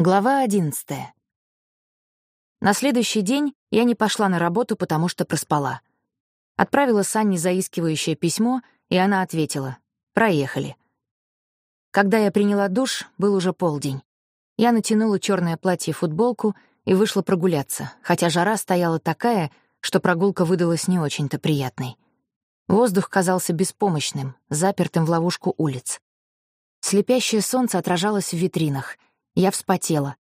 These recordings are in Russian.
Глава одиннадцатая. На следующий день я не пошла на работу, потому что проспала. Отправила Санне заискивающее письмо, и она ответила «Проехали». Когда я приняла душ, был уже полдень. Я натянула черное платье и футболку и вышла прогуляться, хотя жара стояла такая, что прогулка выдалась не очень-то приятной. Воздух казался беспомощным, запертым в ловушку улиц. Слепящее солнце отражалось в витринах — я вспотела.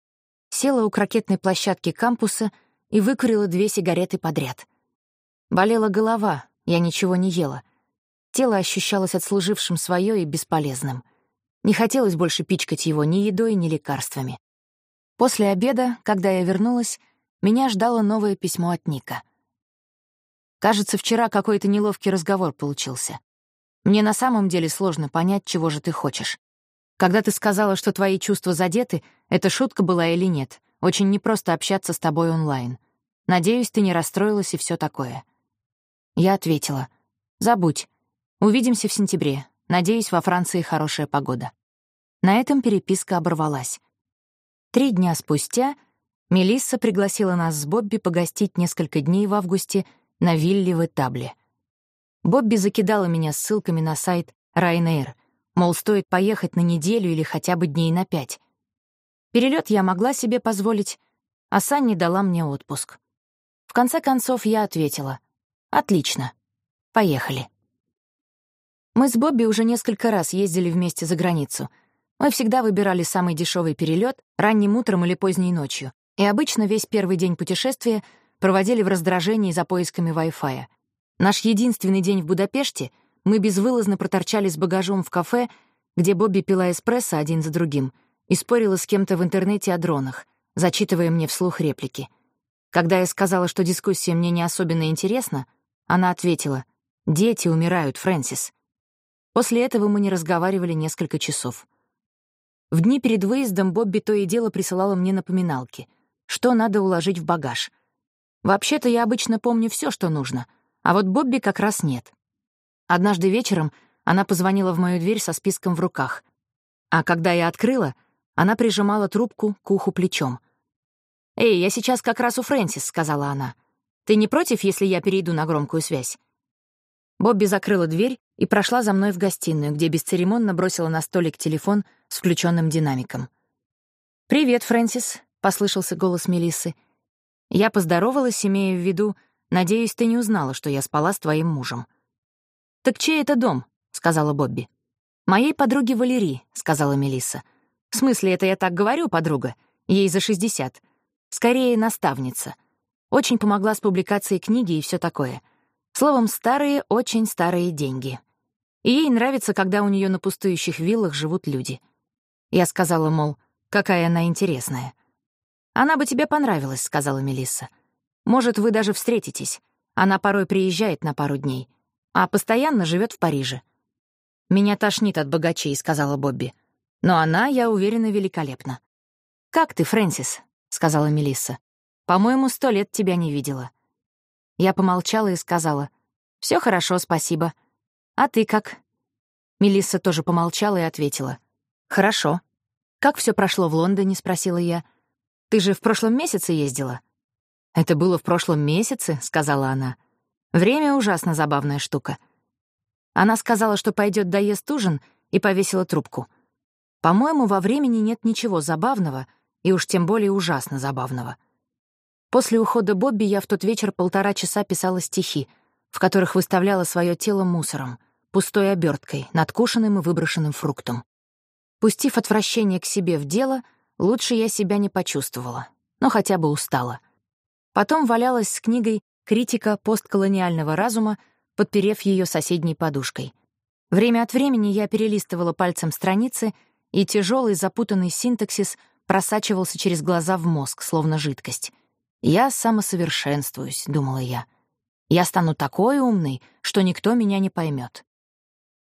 Села у крокетной площадки кампуса и выкурила две сигареты подряд. Болела голова, я ничего не ела. Тело ощущалось отслужившим свое и бесполезным. Не хотелось больше пичкать его ни едой, ни лекарствами. После обеда, когда я вернулась, меня ждало новое письмо от Ника. Кажется, вчера какой-то неловкий разговор получился. Мне на самом деле сложно понять, чего же ты хочешь. Когда ты сказала, что твои чувства задеты, это шутка была или нет. Очень непросто общаться с тобой онлайн. Надеюсь, ты не расстроилась и все такое. Я ответила. Забудь. Увидимся в сентябре. Надеюсь, во Франции хорошая погода. На этом переписка оборвалась. Три дня спустя Мелисса пригласила нас с Бобби погостить несколько дней в августе на вилле в Этабле. Бобби закидала меня ссылками на сайт Ryanair — Мол, стоит поехать на неделю или хотя бы дней на пять. Перелет я могла себе позволить, а Санни дала мне отпуск. В конце концов я ответила. «Отлично. Поехали». Мы с Бобби уже несколько раз ездили вместе за границу. Мы всегда выбирали самый дешевый перелет ранним утром или поздней ночью, и обычно весь первый день путешествия проводили в раздражении за поисками Wi-Fi. Наш единственный день в Будапеште — мы безвылазно проторчали с багажом в кафе, где Бобби пила эспрессо один за другим и спорила с кем-то в интернете о дронах, зачитывая мне вслух реплики. Когда я сказала, что дискуссия мне не особенно интересна, она ответила «Дети умирают, Фрэнсис». После этого мы не разговаривали несколько часов. В дни перед выездом Бобби то и дело присылала мне напоминалки, что надо уложить в багаж. Вообще-то я обычно помню все, что нужно, а вот Бобби как раз нет. Однажды вечером она позвонила в мою дверь со списком в руках. А когда я открыла, она прижимала трубку к уху плечом. «Эй, я сейчас как раз у Фрэнсис», — сказала она. «Ты не против, если я перейду на громкую связь?» Бобби закрыла дверь и прошла за мной в гостиную, где бесцеремонно бросила на столик телефон с включенным динамиком. «Привет, Фрэнсис», — послышался голос Мелиссы. Я поздоровалась, имея в виду, «Надеюсь, ты не узнала, что я спала с твоим мужем». «Так чей это дом?» — сказала Бобби. «Моей подруги Валерии», — сказала Мелисса. «В смысле, это я так говорю, подруга? Ей за шестьдесят. Скорее, наставница. Очень помогла с публикацией книги и все такое. Словом, старые, очень старые деньги. И ей нравится, когда у нее на пустующих виллах живут люди. Я сказала, мол, какая она интересная. «Она бы тебе понравилась», — сказала Мелисса. «Может, вы даже встретитесь. Она порой приезжает на пару дней а постоянно живет в Париже. «Меня тошнит от богачей», — сказала Бобби. «Но она, я уверена, великолепна». «Как ты, Фрэнсис?» — сказала Мелисса. «По-моему, сто лет тебя не видела». Я помолчала и сказала. «Все хорошо, спасибо. А ты как?» Мелисса тоже помолчала и ответила. «Хорошо. Как все прошло в Лондоне?» — спросила я. «Ты же в прошлом месяце ездила?» «Это было в прошлом месяце», — сказала она. Время — ужасно забавная штука. Она сказала, что пойдет доест ужин, и повесила трубку. По-моему, во времени нет ничего забавного, и уж тем более ужасно забавного. После ухода Бобби я в тот вечер полтора часа писала стихи, в которых выставляла свое тело мусором, пустой оберткой, надкушенным и выброшенным фруктом. Пустив отвращение к себе в дело, лучше я себя не почувствовала, но хотя бы устала. Потом валялась с книгой критика постколониального разума, подперев ее соседней подушкой. Время от времени я перелистывала пальцем страницы, и тяжелый запутанный синтаксис просачивался через глаза в мозг, словно жидкость. «Я самосовершенствуюсь», — думала я. «Я стану такой умной, что никто меня не поймет.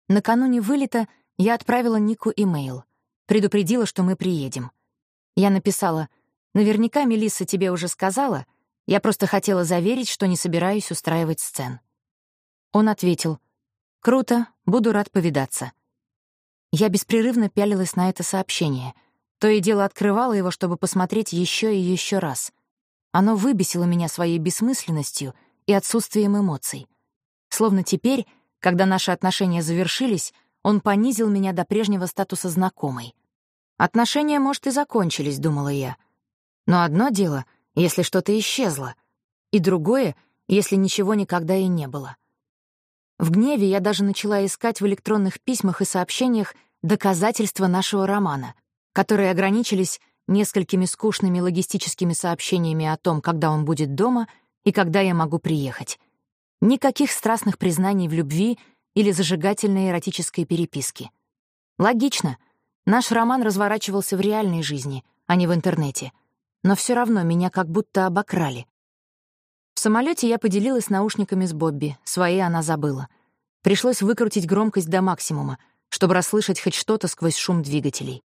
Накануне вылета я отправила Нику имейл. Предупредила, что мы приедем. Я написала, «Наверняка Мелисса тебе уже сказала, я просто хотела заверить, что не собираюсь устраивать сцен. Он ответил, «Круто, буду рад повидаться». Я беспрерывно пялилась на это сообщение. То и дело открывала его, чтобы посмотреть еще и еще раз. Оно выбесило меня своей бессмысленностью и отсутствием эмоций. Словно теперь, когда наши отношения завершились, он понизил меня до прежнего статуса знакомой. Отношения, может, и закончились, думала я. Но одно дело, если что-то исчезло, и другое, если ничего никогда и не было. В гневе я даже начала искать в электронных письмах и сообщениях доказательства нашего романа, которые ограничились несколькими скучными логистическими сообщениями о том, когда он будет дома и когда я могу приехать. Никаких страстных признаний в любви или зажигательной эротической переписки. Логично. Наш роман разворачивался в реальной жизни, а не в интернете. Но все равно меня как будто обокрали. В самолете я поделилась наушниками с Бобби, свои она забыла. Пришлось выкрутить громкость до максимума, чтобы расслышать хоть что-то сквозь шум двигателей.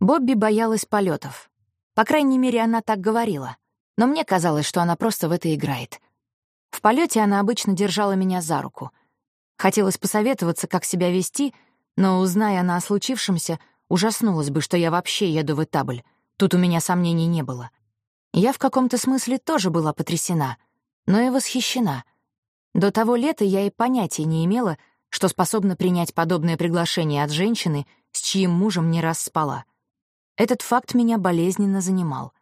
Бобби боялась полетов. По крайней мере, она так говорила. Но мне казалось, что она просто в это играет. В полете она обычно держала меня за руку. Хотелось посоветоваться, как себя вести, но, узная она о случившемся, ужаснулась бы, что я вообще еду в Этабль. Тут у меня сомнений не было. Я в каком-то смысле тоже была потрясена — но и восхищена. До того лета я и понятия не имела, что способна принять подобное приглашение от женщины, с чьим мужем не раз спала. Этот факт меня болезненно занимал.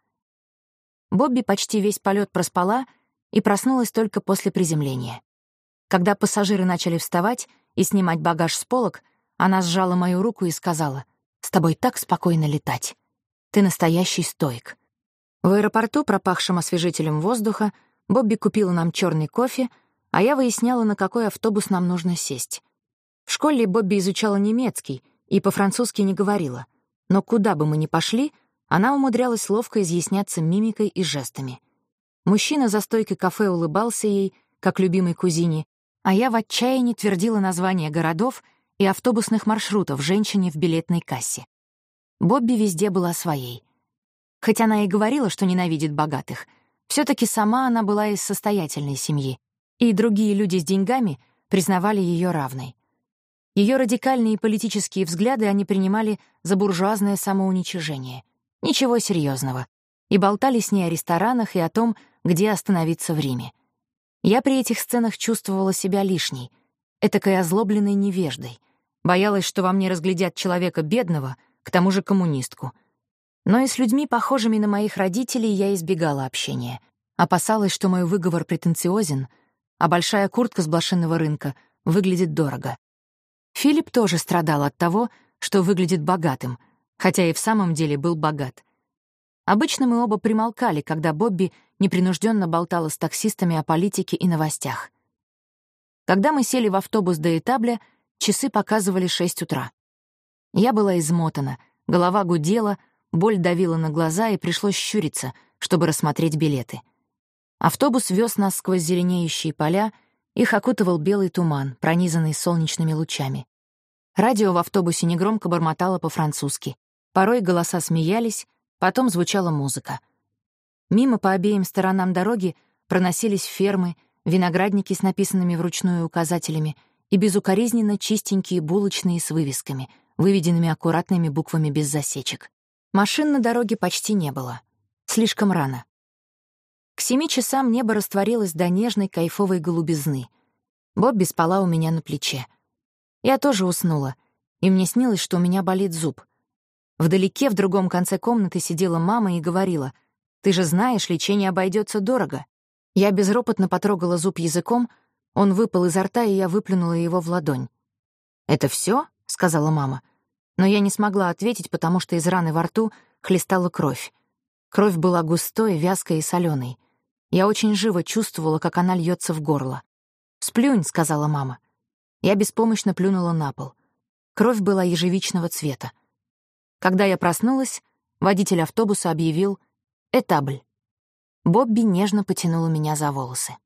Бобби почти весь полет проспала и проснулась только после приземления. Когда пассажиры начали вставать и снимать багаж с полок, она сжала мою руку и сказала, «С тобой так спокойно летать. Ты настоящий стоик». В аэропорту, пропахшем освежителем воздуха, Бобби купила нам черный кофе, а я выясняла, на какой автобус нам нужно сесть. В школе Бобби изучала немецкий и по-французски не говорила, но куда бы мы ни пошли, она умудрялась ловко изъясняться мимикой и жестами. Мужчина за стойкой кафе улыбался ей, как любимой кузине, а я в отчаянии твердила названия городов и автобусных маршрутов женщине в билетной кассе. Бобби везде была своей. Хоть она и говорила, что ненавидит богатых — все таки сама она была из состоятельной семьи, и другие люди с деньгами признавали ее равной. Ее радикальные политические взгляды они принимали за буржуазное самоуничижение. Ничего серьезного. И болтали с ней о ресторанах и о том, где остановиться в Риме. Я при этих сценах чувствовала себя лишней, этакой озлобленной невеждой. Боялась, что во мне разглядят человека бедного, к тому же коммунистку — но и с людьми, похожими на моих родителей, я избегала общения. Опасалась, что мой выговор претенциозен, а большая куртка с блошиного рынка выглядит дорого. Филипп тоже страдал от того, что выглядит богатым, хотя и в самом деле был богат. Обычно мы оба примолкали, когда Бобби непринужденно болтала с таксистами о политике и новостях. Когда мы сели в автобус до Этабля, часы показывали 6 утра. Я была измотана, голова гудела — Боль давила на глаза, и пришлось щуриться, чтобы рассмотреть билеты. Автобус вез нас сквозь зеленеющие поля, их окутывал белый туман, пронизанный солнечными лучами. Радио в автобусе негромко бормотало по-французски. Порой голоса смеялись, потом звучала музыка. Мимо по обеим сторонам дороги проносились фермы, виноградники с написанными вручную указателями и безукоризненно чистенькие булочные с вывесками, выведенными аккуратными буквами без засечек. Машин на дороге почти не было. Слишком рано. К семи часам небо растворилось до нежной кайфовой голубизны. Бобби спала у меня на плече. Я тоже уснула, и мне снилось, что у меня болит зуб. Вдалеке, в другом конце комнаты, сидела мама и говорила, «Ты же знаешь, лечение обойдется дорого». Я безропотно потрогала зуб языком, он выпал изо рта, и я выплюнула его в ладонь. «Это все? Сказала мама. Но я не смогла ответить, потому что из раны во рту хлестала кровь. Кровь была густой, вязкой и соленой. Я очень живо чувствовала, как она льется в горло. «Сплюнь», — сказала мама. Я беспомощно плюнула на пол. Кровь была ежевичного цвета. Когда я проснулась, водитель автобуса объявил «Этабль». Бобби нежно потянула меня за волосы.